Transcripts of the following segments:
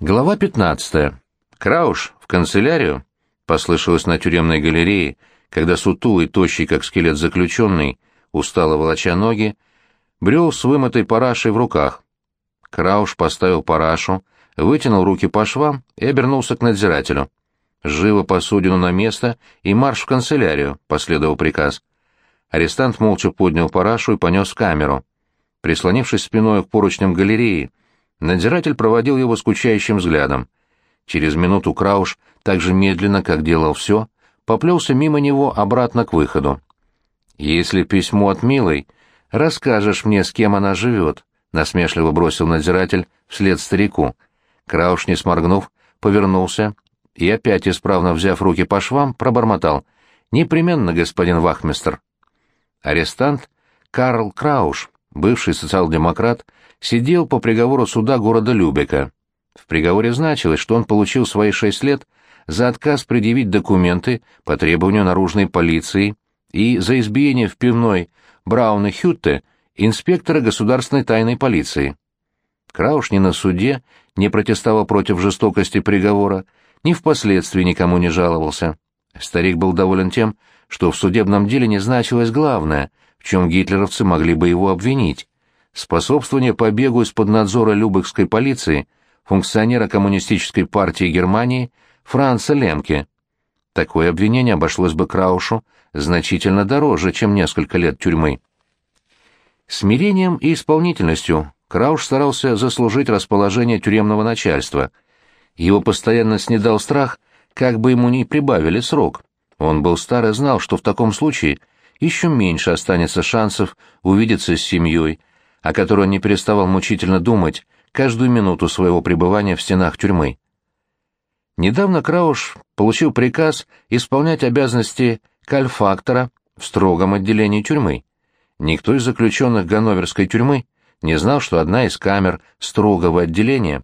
Глава 15. Крауш в канцелярию послышалось на тюремной галерее, когда сутулый, тощий, как скелет заключенный, устало волоча ноги, брел с вымытой парашей в руках. Крауш поставил парашу, вытянул руки по швам и обернулся к надзирателю. «Живо посудину на место и марш в канцелярию», — последовал приказ. Арестант молча поднял парашу и понес камеру. Прислонившись спиной к поручням галереи, Надзиратель проводил его скучающим взглядом. Через минуту Крауш, так же медленно, как делал все, поплелся мимо него обратно к выходу. «Если письмо от Милой, расскажешь мне, с кем она живет», — насмешливо бросил надзиратель вслед старику. Крауш, не сморгнув, повернулся и, опять исправно взяв руки по швам, пробормотал. «Непременно, господин вахмистр». Арестант Карл Крауш, бывший социал-демократ, сидел по приговору суда города Любека. В приговоре значилось, что он получил свои шесть лет за отказ предъявить документы по требованию наружной полиции и за избиение в пивной Брауна Хютте инспектора государственной тайной полиции. Крауш ни на суде не протестовал против жестокости приговора, ни впоследствии никому не жаловался. Старик был доволен тем, что в судебном деле не значилось главное, в чем гитлеровцы могли бы его обвинить способствование побегу из-под надзора Любекской полиции функционера Коммунистической партии Германии Франца Лемке. Такое обвинение обошлось бы Краушу значительно дороже, чем несколько лет тюрьмы. Смирением и исполнительностью Крауш старался заслужить расположение тюремного начальства. Его постоянно снедал страх, как бы ему ни прибавили срок. Он был стар и знал, что в таком случае еще меньше останется шансов увидеться с семьей, о которой он не переставал мучительно думать каждую минуту своего пребывания в стенах тюрьмы. Недавно Крауш получил приказ исполнять обязанности кальфактора в строгом отделении тюрьмы. Никто из заключенных Ганноверской тюрьмы не знал, что одна из камер строгого отделения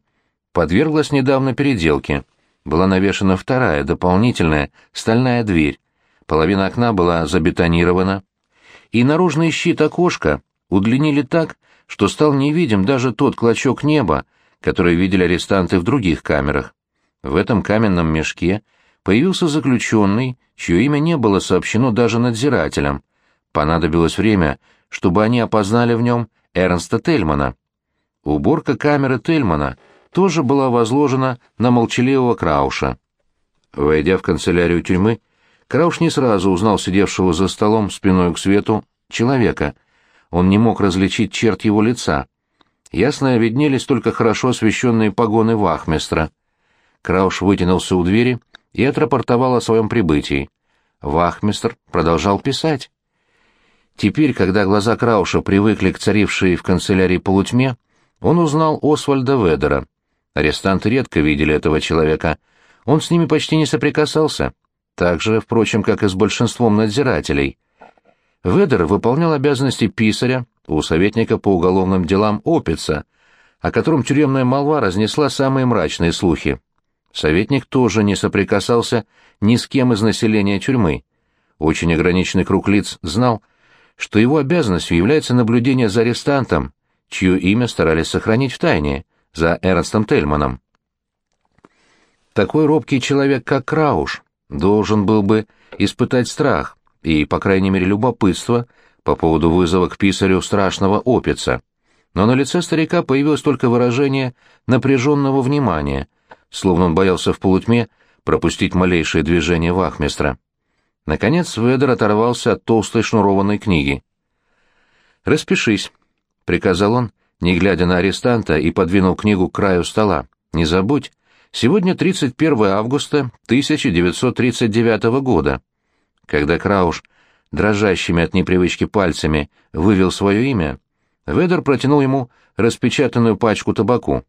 подверглась недавно переделке. Была навешана вторая, дополнительная, стальная дверь. Половина окна была забетонирована, и наружный щит окошка удлинили так, что стал невидим даже тот клочок неба, который видели арестанты в других камерах. В этом каменном мешке появился заключенный, чье имя не было сообщено даже надзирателям. Понадобилось время, чтобы они опознали в нем Эрнста Тельмана. Уборка камеры Тельмана тоже была возложена на молчаливого Крауша. Войдя в канцелярию тюрьмы, Крауш не сразу узнал сидевшего за столом спиной к свету человека, он не мог различить черт его лица. Ясно виднелись только хорошо освещенные погоны вахмистра. Крауш вытянулся у двери и отрапортовал о своем прибытии. Вахмистр продолжал писать. Теперь, когда глаза Крауша привыкли к царившей в канцелярии полутьме, он узнал Освальда Ведера. Арестанты редко видели этого человека. Он с ними почти не соприкасался. Так же, впрочем, как и с большинством надзирателей. Ведер выполнял обязанности писаря у советника по уголовным делам Опица, о котором тюремная молва разнесла самые мрачные слухи. Советник тоже не соприкасался ни с кем из населения тюрьмы. Очень ограниченный круг лиц знал, что его обязанностью является наблюдение за арестантом, чье имя старались сохранить в тайне, за Эрнстом Тельманом. Такой робкий человек, как Крауш, должен был бы испытать страх, и, по крайней мере, любопытство по поводу вызова к писарю страшного опица. Но на лице старика появилось только выражение напряженного внимания, словно он боялся в полутьме пропустить малейшее движение вахмистра. Наконец Ведер оторвался от толстой шнурованной книги. «Распишись», — приказал он, не глядя на арестанта, и подвинул книгу к краю стола. «Не забудь, сегодня 31 августа 1939 года. Когда Крауш, дрожащими от непривычки пальцами, вывел свое имя, Ведер протянул ему распечатанную пачку табаку.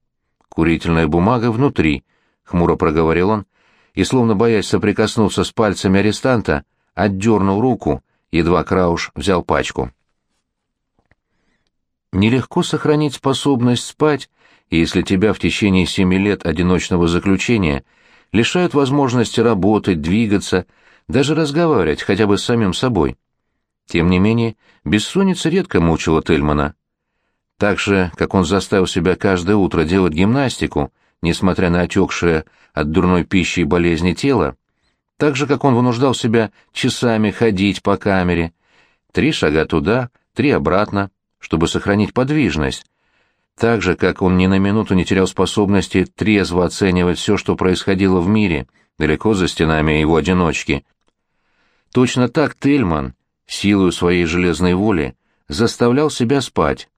«Курительная бумага внутри», — хмуро проговорил он, и, словно боясь соприкоснуться с пальцами арестанта, отдернул руку, едва Крауш взял пачку. Нелегко сохранить способность спать, если тебя в течение семи лет одиночного заключения лишают возможности работать, двигаться, даже разговаривать хотя бы с самим собой. Тем не менее, бессонница редко мучила Тельмана. Так же, как он заставил себя каждое утро делать гимнастику, несмотря на отекшее от дурной пищи и болезни тело, так же, как он вынуждал себя часами ходить по камере, три шага туда, три обратно, чтобы сохранить подвижность, так же, как он ни на минуту не терял способности трезво оценивать все, что происходило в мире, далеко за стенами его одиночки. Точно так Тельман, силою своей железной воли, заставлял себя спать.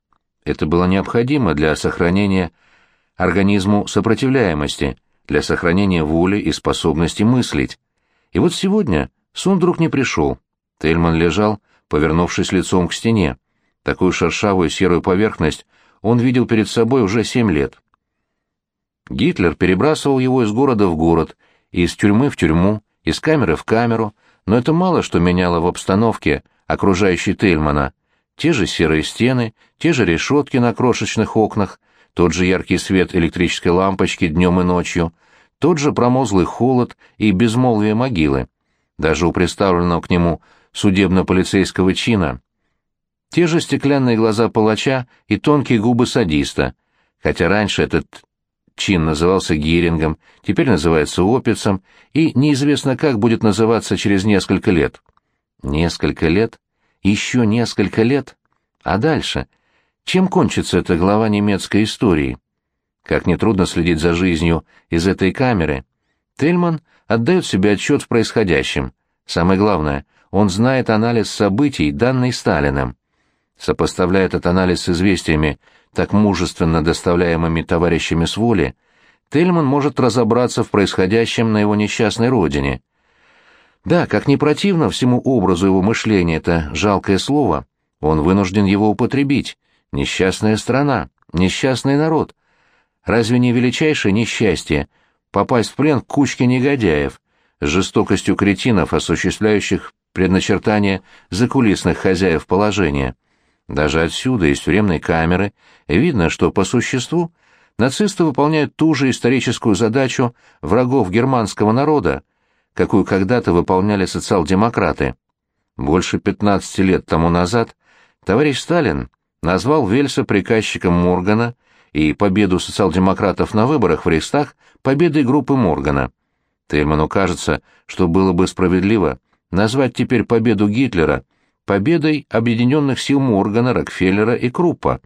Это было необходимо для сохранения организму сопротивляемости, для сохранения воли и способности мыслить. И вот сегодня сон вдруг не пришел. Тельман лежал, повернувшись лицом к стене. Такую шершавую серую поверхность он видел перед собой уже семь лет. Гитлер перебрасывал его из города в город, из тюрьмы в тюрьму, из камеры в камеру, но это мало что меняло в обстановке, окружающей Тельмана. Те же серые стены, те же решетки на крошечных окнах, тот же яркий свет электрической лампочки днем и ночью, тот же промозглый холод и безмолвие могилы. Даже у представленного к нему судебно-полицейского чина те же стеклянные глаза палача и тонкие губы садиста, хотя раньше этот чин назывался Гирингом, теперь называется Опицем, и неизвестно как будет называться через несколько лет. Несколько лет? Еще несколько лет? А дальше? Чем кончится эта глава немецкой истории? Как нетрудно следить за жизнью из этой камеры. Тельман отдает себе отчет в происходящем. Самое главное, он знает анализ событий, данный Сталиным сопоставляя этот анализ с известиями, так мужественно доставляемыми товарищами с воли, Тельман может разобраться в происходящем на его несчастной родине. Да, как не противно всему образу его мышления это жалкое слово, он вынужден его употребить. Несчастная страна, несчастный народ. Разве не величайшее несчастье попасть в плен к кучке негодяев, с жестокостью кретинов, осуществляющих предначертание закулисных хозяев положения? Даже отсюда, из тюремной камеры, видно, что по существу нацисты выполняют ту же историческую задачу врагов германского народа, какую когда-то выполняли социал-демократы. Больше 15 лет тому назад товарищ Сталин назвал Вельса приказчиком Моргана и победу социал-демократов на выборах в Рейхстаг победой группы Моргана. Тельману кажется, что было бы справедливо назвать теперь победу Гитлера – победой объединенных сил Моргана, Рокфеллера и Круппа.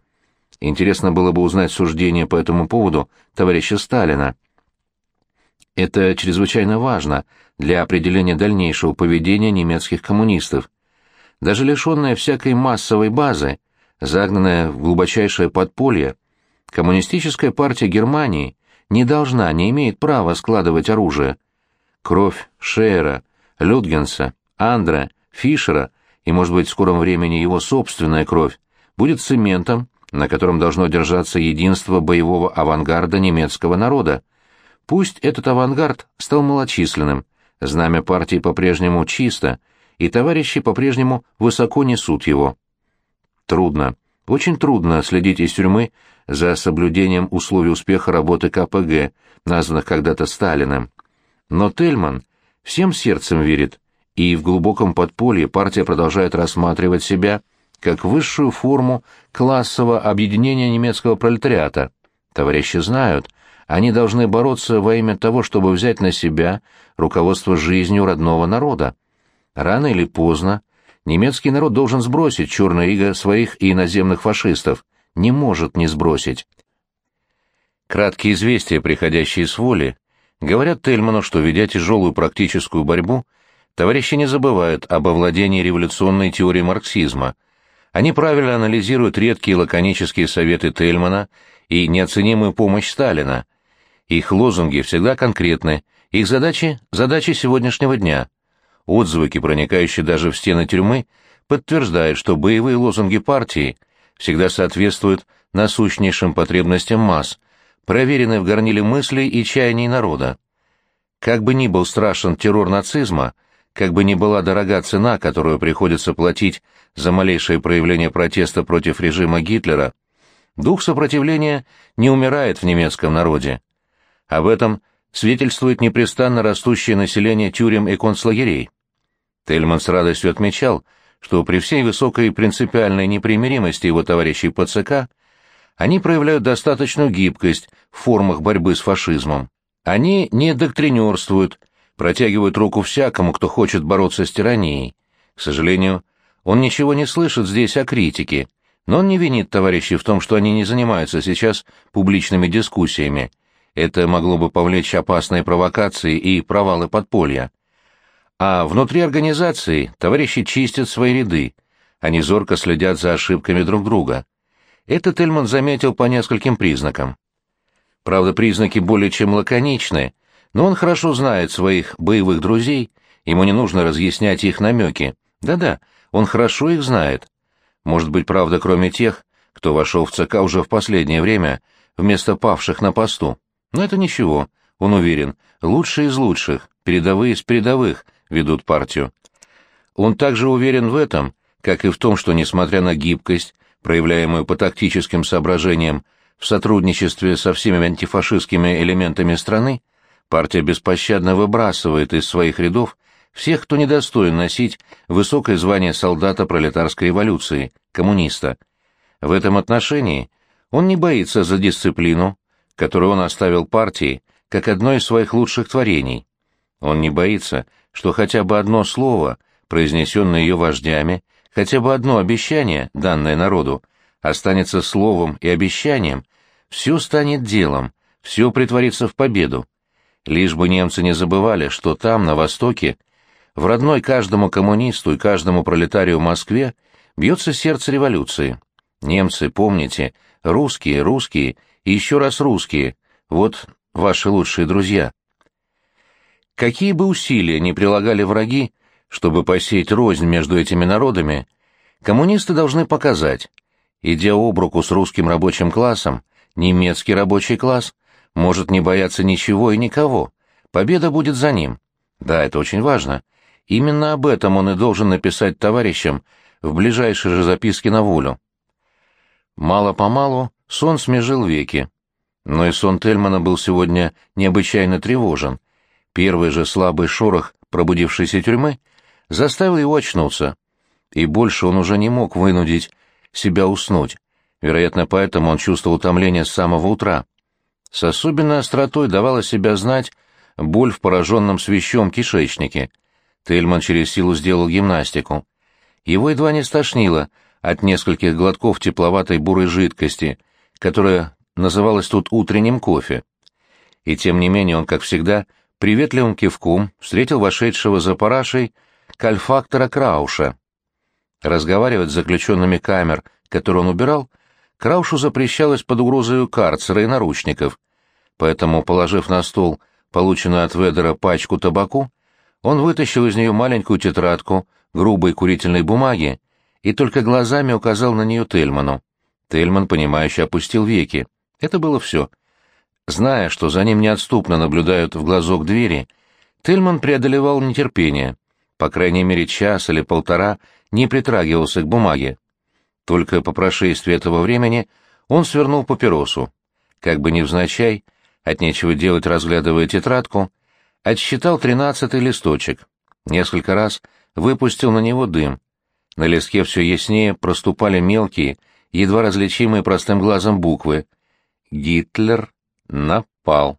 Интересно было бы узнать суждение по этому поводу товарища Сталина. Это чрезвычайно важно для определения дальнейшего поведения немецких коммунистов. Даже лишенная всякой массовой базы, загнанная в глубочайшее подполье, коммунистическая партия Германии не должна, не имеет права складывать оружие. Кровь Шейера, Людгенса, Андра, Фишера – и, может быть, в скором времени его собственная кровь, будет цементом, на котором должно держаться единство боевого авангарда немецкого народа. Пусть этот авангард стал малочисленным, знамя партии по-прежнему чисто, и товарищи по-прежнему высоко несут его. Трудно, очень трудно следить из тюрьмы за соблюдением условий успеха работы КПГ, названных когда-то Сталиным. Но Тельман всем сердцем верит, и в глубоком подполье партия продолжает рассматривать себя как высшую форму классового объединения немецкого пролетариата. Товарищи знают, они должны бороться во имя того, чтобы взять на себя руководство жизнью родного народа. Рано или поздно немецкий народ должен сбросить черное иго своих иноземных фашистов, не может не сбросить. Краткие известия, приходящие с воли, говорят Тельману, что, ведя тяжелую практическую борьбу, товарищи не забывают об овладении революционной теорией марксизма. Они правильно анализируют редкие лаконические советы Тельмана и неоценимую помощь Сталина. Их лозунги всегда конкретны, их задачи – задачи сегодняшнего дня. Отзвуки, проникающие даже в стены тюрьмы, подтверждают, что боевые лозунги партии всегда соответствуют насущнейшим потребностям масс, проверены в горниле мыслей и чаяний народа. Как бы ни был страшен террор нацизма – как бы ни была дорога цена, которую приходится платить за малейшее проявление протеста против режима Гитлера, дух сопротивления не умирает в немецком народе. Об этом свидетельствует непрестанно растущее население тюрем и концлагерей. Тельман с радостью отмечал, что при всей высокой принципиальной непримиримости его товарищей по ЦК, Они проявляют достаточную гибкость в формах борьбы с фашизмом. Они не доктринерствуют, протягивают руку всякому, кто хочет бороться с тиранией. К сожалению, он ничего не слышит здесь о критике, но он не винит товарищей в том, что они не занимаются сейчас публичными дискуссиями. Это могло бы повлечь опасные провокации и провалы подполья. А внутри организации товарищи чистят свои ряды, они зорко следят за ошибками друг друга. Это Тельман заметил по нескольким признакам. Правда, признаки более чем лаконичны, но он хорошо знает своих боевых друзей, ему не нужно разъяснять их намеки. Да-да, он хорошо их знает. Может быть, правда, кроме тех, кто вошел в ЦК уже в последнее время, вместо павших на посту. Но это ничего, он уверен, лучшие из лучших, передовые из передовых ведут партию. Он также уверен в этом, как и в том, что, несмотря на гибкость, проявляемую по тактическим соображениям в сотрудничестве со всеми антифашистскими элементами страны, партия беспощадно выбрасывает из своих рядов всех, кто недостоин носить высокое звание солдата пролетарской революции, коммуниста. В этом отношении он не боится за дисциплину, которую он оставил партии как одно из своих лучших творений. Он не боится, что хотя бы одно слово, произнесенное ее вождями, хотя бы одно обещание, данное народу, останется словом и обещанием, все станет делом, все притворится в победу. Лишь бы немцы не забывали, что там, на Востоке, в родной каждому коммунисту и каждому пролетарию в Москве бьется сердце революции. Немцы, помните, русские, русские и еще раз русские, вот ваши лучшие друзья. Какие бы усилия ни прилагали враги, чтобы посеять рознь между этими народами, коммунисты должны показать, идя об руку с русским рабочим классом, немецкий рабочий класс может не бояться ничего и никого, победа будет за ним. Да, это очень важно. Именно об этом он и должен написать товарищам в ближайшей же записке на волю. Мало-помалу сон смежил веки. Но и сон Тельмана был сегодня необычайно тревожен. Первый же слабый шорох пробудившейся тюрьмы — заставил его очнуться, и больше он уже не мог вынудить себя уснуть. Вероятно, поэтому он чувствовал утомление с самого утра. С особенной остротой давала себя знать боль в пораженном свящом кишечнике. Тельман через силу сделал гимнастику. Его едва не стошнило от нескольких глотков тепловатой бурой жидкости, которая называлась тут утренним кофе. И тем не менее он, как всегда, приветливым кивком встретил вошедшего за парашей кальфактора Крауша. Разговаривать с заключенными камер, которые он убирал, Краушу запрещалось под угрозой карцера и наручников, поэтому, положив на стол полученную от Ведера пачку табаку, он вытащил из нее маленькую тетрадку грубой курительной бумаги и только глазами указал на нее Тельману. Тельман, понимающе опустил веки. Это было все. Зная, что за ним неотступно наблюдают в глазок двери, Тельман преодолевал нетерпение по крайней мере час или полтора, не притрагивался к бумаге. Только по прошествии этого времени он свернул папиросу. Как бы невзначай, от нечего делать разглядывая тетрадку, отсчитал тринадцатый листочек. Несколько раз выпустил на него дым. На листке все яснее проступали мелкие, едва различимые простым глазом буквы. «Гитлер напал».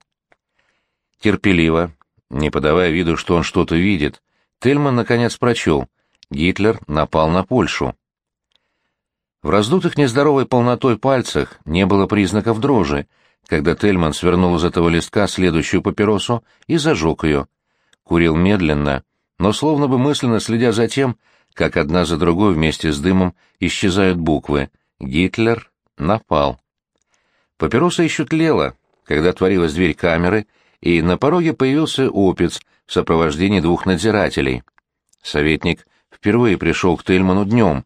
Терпеливо, не подавая виду, что он что-то видит, Тельман наконец прочел. Гитлер напал на Польшу. В раздутых нездоровой полнотой пальцах не было признаков дрожи, когда Тельман свернул из этого листка следующую папиросу и зажег ее. Курил медленно, но словно бы мысленно следя за тем, как одна за другой вместе с дымом исчезают буквы «Гитлер напал». Папироса еще тлела, когда творилась дверь камеры, и на пороге появился опец в сопровождении двух надзирателей. Советник впервые пришел к Тельману днем.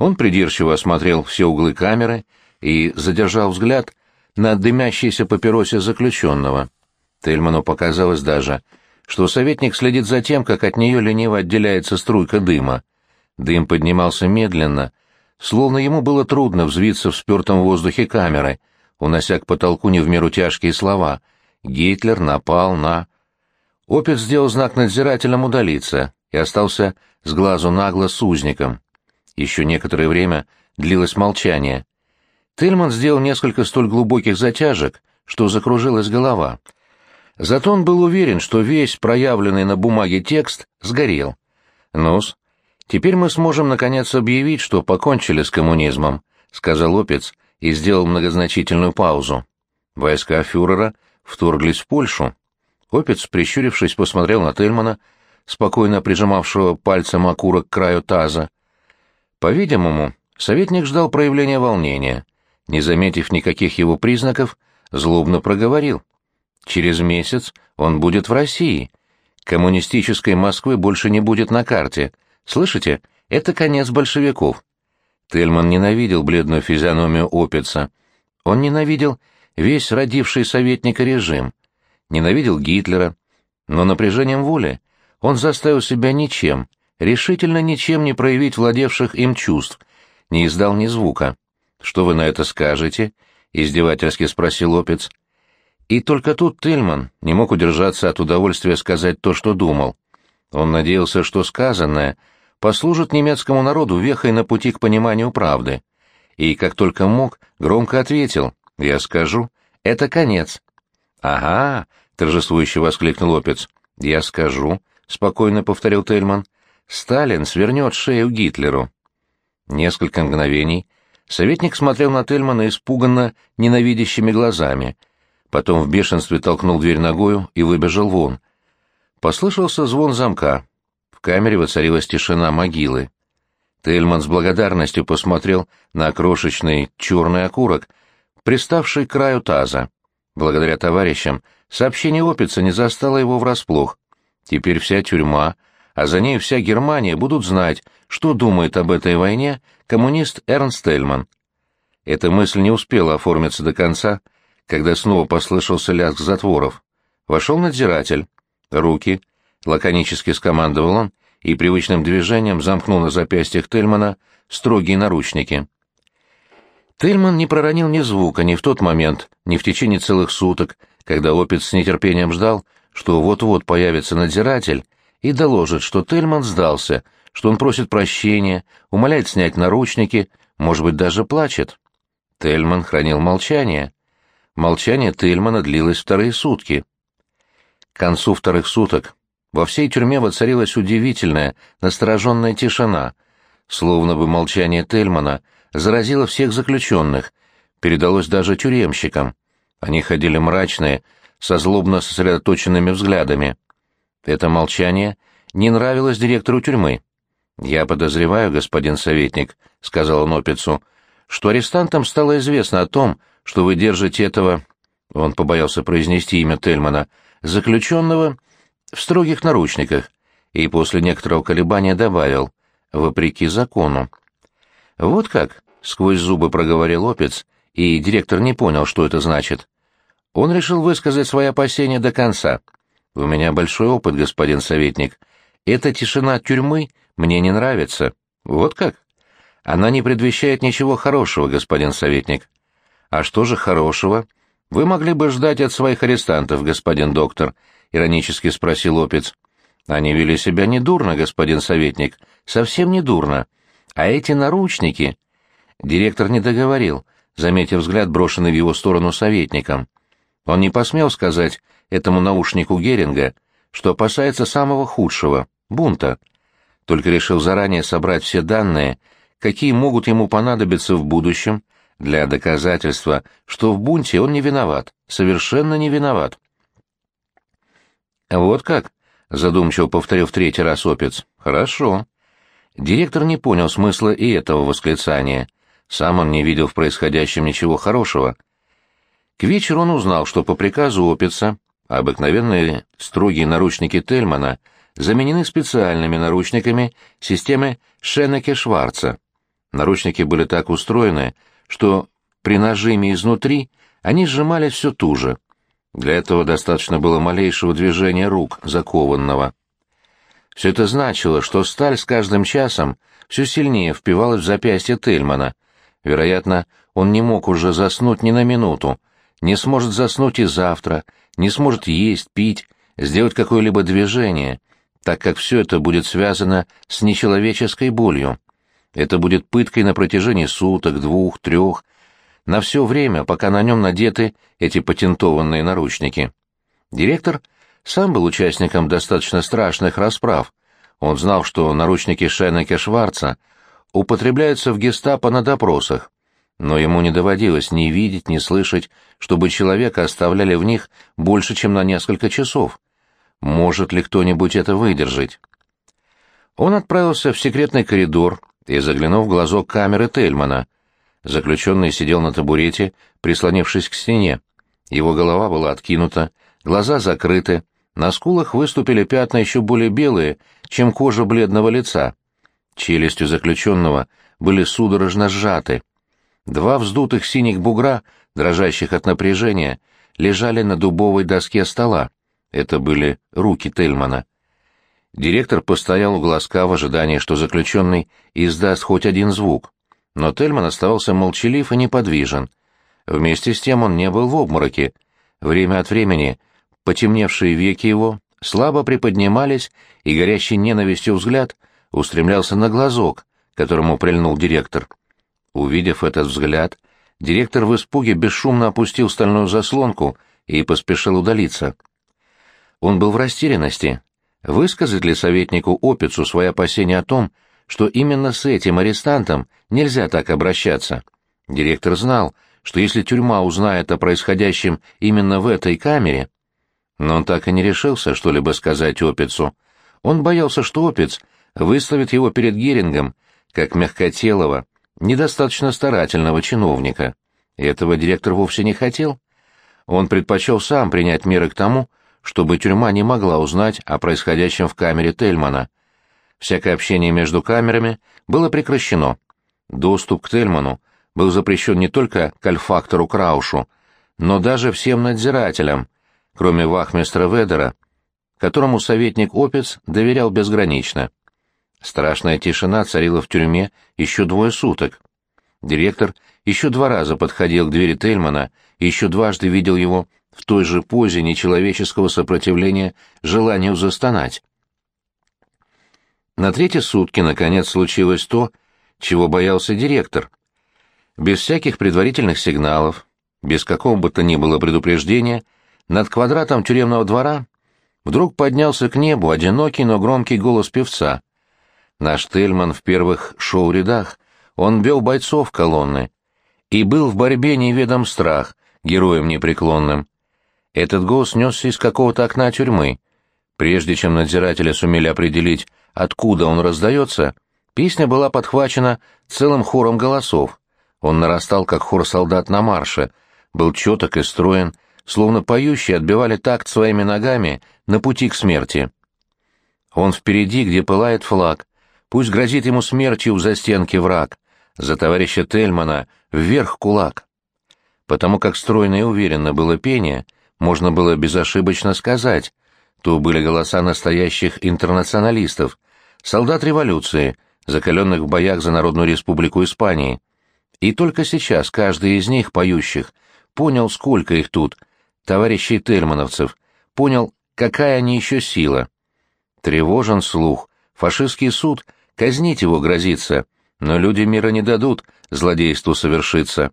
Он придирчиво осмотрел все углы камеры и задержал взгляд на дымящейся папиросе заключенного. Тельману показалось даже, что советник следит за тем, как от нее лениво отделяется струйка дыма. Дым поднимался медленно, словно ему было трудно взвиться в спертом воздухе камеры, унося к потолку не в меру тяжкие слова «Гитлер напал на...» Опец сделал знак надзирателям удалиться и остался с глазу на глаз с узником. Еще некоторое время длилось молчание. Тельман сделал несколько столь глубоких затяжек, что закружилась голова. Зато он был уверен, что весь проявленный на бумаге текст сгорел. «Ну-с, теперь мы сможем наконец объявить, что покончили с коммунизмом», — сказал Опец и сделал многозначительную паузу. Войска фюрера вторглись в Польшу. Опец, прищурившись, посмотрел на Тельмана, спокойно прижимавшего пальцем окурок к краю таза. По-видимому, советник ждал проявления волнения. Не заметив никаких его признаков, злобно проговорил. «Через месяц он будет в России. Коммунистической Москвы больше не будет на карте. Слышите? Это конец большевиков». Тельман ненавидел бледную физиономию Опица. Он ненавидел весь родивший советника режим, ненавидел Гитлера, но напряжением воли он заставил себя ничем, решительно ничем не проявить владевших им чувств, не издал ни звука. «Что вы на это скажете?» — издевательски спросил Опец. И только тут Тельман не мог удержаться от удовольствия сказать то, что думал. Он надеялся, что сказанное послужит немецкому народу вехой на пути к пониманию правды. И, как только мог, громко ответил «Я скажу, это конец». «Ага», — торжествующе воскликнул Опец. «Я скажу», — спокойно повторил Тельман. «Сталин свернет шею Гитлеру». Несколько мгновений советник смотрел на Тельмана испуганно ненавидящими глазами, потом в бешенстве толкнул дверь ногою и выбежал вон. Послышался звон замка. В камере воцарилась тишина могилы. Тельман с благодарностью посмотрел на крошечный черный окурок, приставший к краю таза. Благодаря товарищам, сообщение Опица не застало его врасплох. Теперь вся тюрьма — а за ней вся Германия будут знать, что думает об этой войне коммунист Эрнст Эльман. Эта мысль не успела оформиться до конца, когда снова послышался лязг затворов. Вошел надзиратель. Руки. Лаконически скомандовал он и привычным движением замкнул на запястьях Тельмана строгие наручники. Тельман не проронил ни звука ни в тот момент, ни в течение целых суток, когда Опец с нетерпением ждал, что вот-вот появится надзиратель и доложит, что Тельман сдался, что он просит прощения, умоляет снять наручники, может быть, даже плачет. Тельман хранил молчание. Молчание Тельмана длилось вторые сутки. К концу вторых суток во всей тюрьме воцарилась удивительная, настороженная тишина, словно бы молчание Тельмана заразило всех заключенных, передалось даже тюремщикам. Они ходили мрачные, со злобно сосредоточенными взглядами. Это молчание не нравилось директору тюрьмы. «Я подозреваю, господин советник», — сказал он Опицу, — «что арестантам стало известно о том, что вы держите этого...» Он побоялся произнести имя Тельмана, заключенного в строгих наручниках, и после некоторого колебания добавил «вопреки закону». «Вот как?» — сквозь зубы проговорил Опец, и директор не понял, что это значит. Он решил высказать свои опасения до конца — у меня большой опыт, господин советник. Эта тишина тюрьмы мне не нравится. Вот как? Она не предвещает ничего хорошего, господин советник. А что же хорошего? Вы могли бы ждать от своих арестантов, господин доктор, иронически спросил Опец. Они вели себя недурно, господин советник, совсем недурно. А эти наручники... Директор не договорил, заметив взгляд, брошенный в его сторону советником. Он не посмел сказать этому наушнику Геринга, что опасается самого худшего — бунта. Только решил заранее собрать все данные, какие могут ему понадобиться в будущем, для доказательства, что в бунте он не виноват, совершенно не виноват. «Вот как?» — задумчиво повторил в третий раз Опец. «Хорошо». Директор не понял смысла и этого восклицания. Сам он не видел в происходящем ничего хорошего. К вечеру он узнал, что по приказу Опица обыкновенные строгие наручники Тельмана заменены специальными наручниками системы Шеннеке-Шварца. Наручники были так устроены, что при нажиме изнутри они сжимались все туже. Для этого достаточно было малейшего движения рук закованного. Все это значило, что сталь с каждым часом все сильнее впивалась в запястье Тельмана. Вероятно, он не мог уже заснуть ни на минуту, не сможет заснуть и завтра, не сможет есть, пить, сделать какое-либо движение, так как все это будет связано с нечеловеческой болью. Это будет пыткой на протяжении суток, двух, трех. на все время, пока на нем надеты эти патентованные наручники. Директор сам был участником достаточно страшных расправ. Он знал, что наручники Шайнеке Шварца употребляются в гестапо на допросах, но ему не доводилось ни видеть, ни слышать, чтобы человека оставляли в них больше, чем на несколько часов. Может ли кто-нибудь это выдержать? Он отправился в секретный коридор и заглянул в глазок камеры Тельмана. Заключенный сидел на табурете, прислонившись к стене. Его голова была откинута, глаза закрыты, на скулах выступили пятна еще более белые, чем кожа бледного лица. Челюсти заключенного были судорожно сжаты. Два вздутых синих бугра, дрожащих от напряжения, лежали на дубовой доске стола. Это были руки Тельмана. Директор постоял у глазка в ожидании, что заключенный издаст хоть один звук. Но Тельман оставался молчалив и неподвижен. Вместе с тем он не был в обмороке. Время от времени потемневшие веки его слабо приподнимались, и горящий ненавистью взгляд устремлялся на глазок, которому прильнул директор. Увидев этот взгляд, директор в испуге бесшумно опустил стальную заслонку и поспешил удалиться. Он был в растерянности. Высказать ли советнику Опицу свои опасения о том, что именно с этим арестантом нельзя так обращаться? Директор знал, что если тюрьма узнает о происходящем именно в этой камере... Но он так и не решился что-либо сказать Опицу. Он боялся, что Опиц выставит его перед Герингом, как мягкотелого, недостаточно старательного чиновника. Этого директор вовсе не хотел. Он предпочел сам принять меры к тому, чтобы тюрьма не могла узнать о происходящем в камере Тельмана. Всякое общение между камерами было прекращено. Доступ к Тельману был запрещен не только к альфактору Краушу, но даже всем надзирателям, кроме вахмистра Ведера, которому советник Опец доверял безгранично. Страшная тишина царила в тюрьме еще двое суток. Директор еще два раза подходил к двери Тельмана и еще дважды видел его в той же позе нечеловеческого сопротивления желанию застонать. На третьи сутки, наконец, случилось то, чего боялся директор. Без всяких предварительных сигналов, без какого бы то ни было предупреждения, над квадратом тюремного двора вдруг поднялся к небу одинокий, но громкий голос певца — Наш Тельман в первых шоу-рядах, он бил бойцов колонны. И был в борьбе неведом страх, героем непреклонным. Этот голос несся из какого-то окна тюрьмы. Прежде чем надзиратели сумели определить, откуда он раздается, песня была подхвачена целым хором голосов. Он нарастал, как хор солдат на марше, был четок и строен, словно поющие отбивали такт своими ногами на пути к смерти. Он впереди, где пылает флаг, Пусть грозит ему смертью в застенке враг, за товарища Тельмана вверх кулак. Потому как стройно и уверенно было пение, можно было безошибочно сказать, то были голоса настоящих интернационалистов, солдат революции, закаленных в боях за Народную Республику Испании. И только сейчас каждый из них, поющих, понял, сколько их тут, товарищей тельмановцев, понял, какая они еще сила. Тревожен слух, фашистский суд — Казнить его грозится, но люди мира не дадут злодейству совершиться.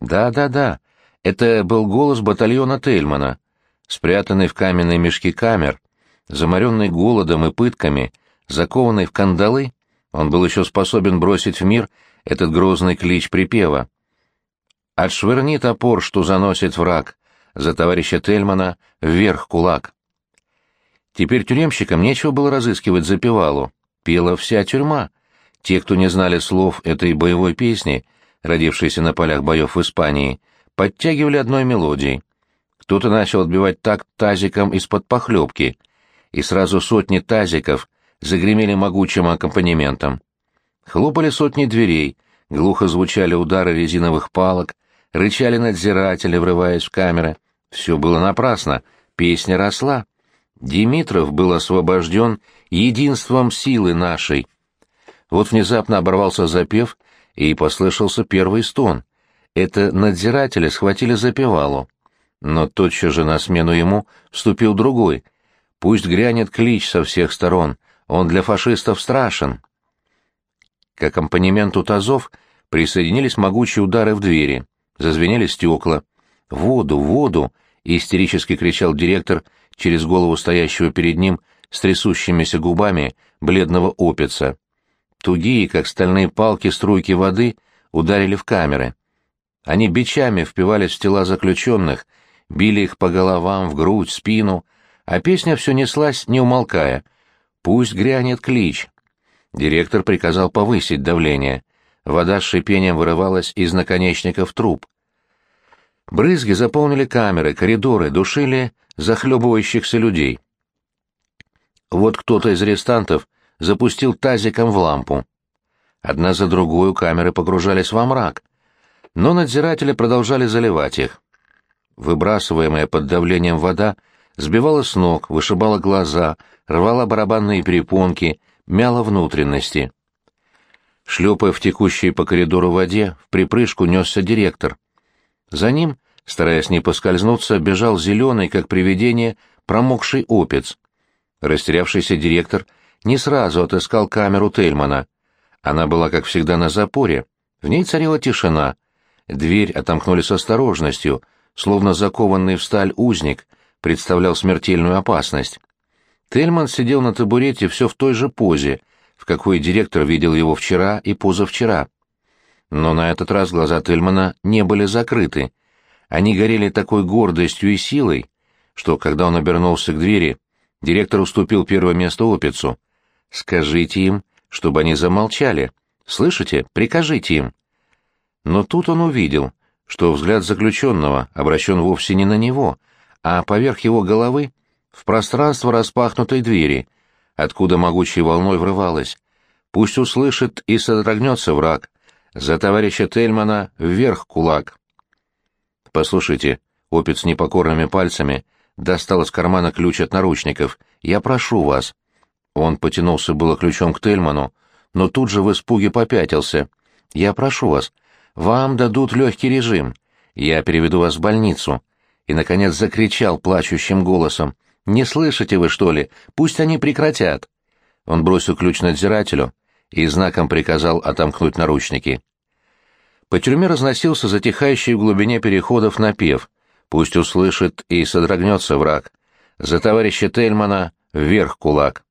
Да-да-да, это был голос батальона Тельмана, спрятанный в каменные мешки камер, заморенный голодом и пытками, закованный в кандалы, он был еще способен бросить в мир этот грозный клич припева. «Отшвырни топор, что заносит враг, за товарища Тельмана вверх кулак». Теперь тюремщикам нечего было разыскивать запевалу пела вся тюрьма. Те, кто не знали слов этой боевой песни, родившейся на полях боев в Испании, подтягивали одной мелодией. Кто-то начал отбивать такт тазиком из-под похлебки, и сразу сотни тазиков загремели могучим аккомпанементом. Хлопали сотни дверей, глухо звучали удары резиновых палок, рычали надзиратели, врываясь в камеры. Все было напрасно, песня росла. Димитров был освобожден единством силы нашей. Вот внезапно оборвался запев, и послышался первый стон. Это надзиратели схватили запевалу. Но тотчас же на смену ему вступил другой. Пусть грянет клич со всех сторон, он для фашистов страшен. К аккомпанементу тазов присоединились могучие удары в двери. зазвенели стекла. «Воду, воду!» — истерически кричал директор через голову стоящего перед ним с трясущимися губами бледного опица. Тугие, как стальные палки, струйки воды ударили в камеры. Они бичами впивались в тела заключенных, били их по головам, в грудь, спину, а песня все неслась, не умолкая. «Пусть грянет клич!» Директор приказал повысить давление. Вода с шипением вырывалась из наконечников труб. Брызги заполнили камеры, коридоры, душили захлебывающихся людей. Вот кто-то из арестантов запустил тазиком в лампу. Одна за другой камеры погружались во мрак, но надзиратели продолжали заливать их. Выбрасываемая под давлением вода сбивала с ног, вышибала глаза, рвала барабанные перепонки, мяла внутренности. Шлепая в текущей по коридору воде, в припрыжку несся директор. За ним, стараясь не поскользнуться, бежал зеленый, как привидение, промокший опец. Растерявшийся директор не сразу отыскал камеру Тельмана. Она была, как всегда, на запоре. В ней царила тишина. Дверь отомкнули с осторожностью, словно закованный в сталь узник представлял смертельную опасность. Тельман сидел на табурете все в той же позе, в какой директор видел его вчера и позавчера. Но на этот раз глаза Тельмана не были закрыты. Они горели такой гордостью и силой, что, когда он обернулся к двери, директор уступил первое место Опицу. «Скажите им, чтобы они замолчали. Слышите? Прикажите им». Но тут он увидел, что взгляд заключенного обращен вовсе не на него, а поверх его головы в пространство распахнутой двери, откуда могучей волной врывалось. Пусть услышит и содрогнется враг. За товарища Тельмана вверх кулак. Послушайте, опец с непокорными пальцами достал из кармана ключ от наручников. Я прошу вас. Он потянулся было ключом к Тельману, но тут же в испуге попятился. Я прошу вас. Вам дадут легкий режим. Я переведу вас в больницу. И, наконец, закричал плачущим голосом. «Не слышите вы, что ли? Пусть они прекратят!» Он бросил ключ надзирателю и знаком приказал отомкнуть наручники. По тюрьме разносился затихающий в глубине переходов напев. Пусть услышит и содрогнется враг. За товарища Тельмана вверх кулак.